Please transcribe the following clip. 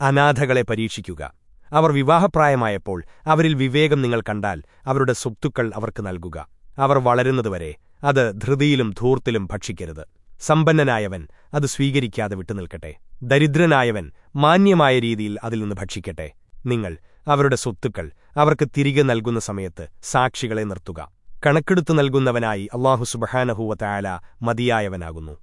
അനാഥകളെ പരീക്ഷിക്കുക. അവർ വിവാഹപ്രായമായപ്പോൾ അവരിൽ വിവേകം നിങ്ങൾ കണ്ടാൽ അവരുടെ സ്വത്തുക്കൾ അവർക്ക് നൽകുക. അവർ വളരുന്നതുവരെ അത് ധൃതിയിലും ധൂർത്തിലും ഭക്ഷിക്കരുത്. സമ്പന്നനായവൻ അത് സ്വീകരിക്കാതെ വിട്ടുനിൽക്കട്ടെ. ദരിദ്രനായവൻ മാന്യമായ രീതിയിൽ അതിൽ നിന്ന് ഭക്ഷിക്കട്ടെ. നിങ്ങൾ അവരുടെ സ്വത്തുക്കൾ അവർക്ക് തിരികെ നൽകുന്ന സമയത്ത് സാക്ഷികളെ നിർത്തുക. കണക്കെടുത്തു നൽകുന്നവനായി അള്ളാഹു സുബഹാനഹൂവ തായാല മതിയായവനാകുന്നു.